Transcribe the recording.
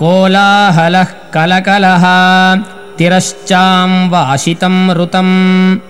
कोलाहलः कलकलः तिरश्चां वासितं ऋतम्।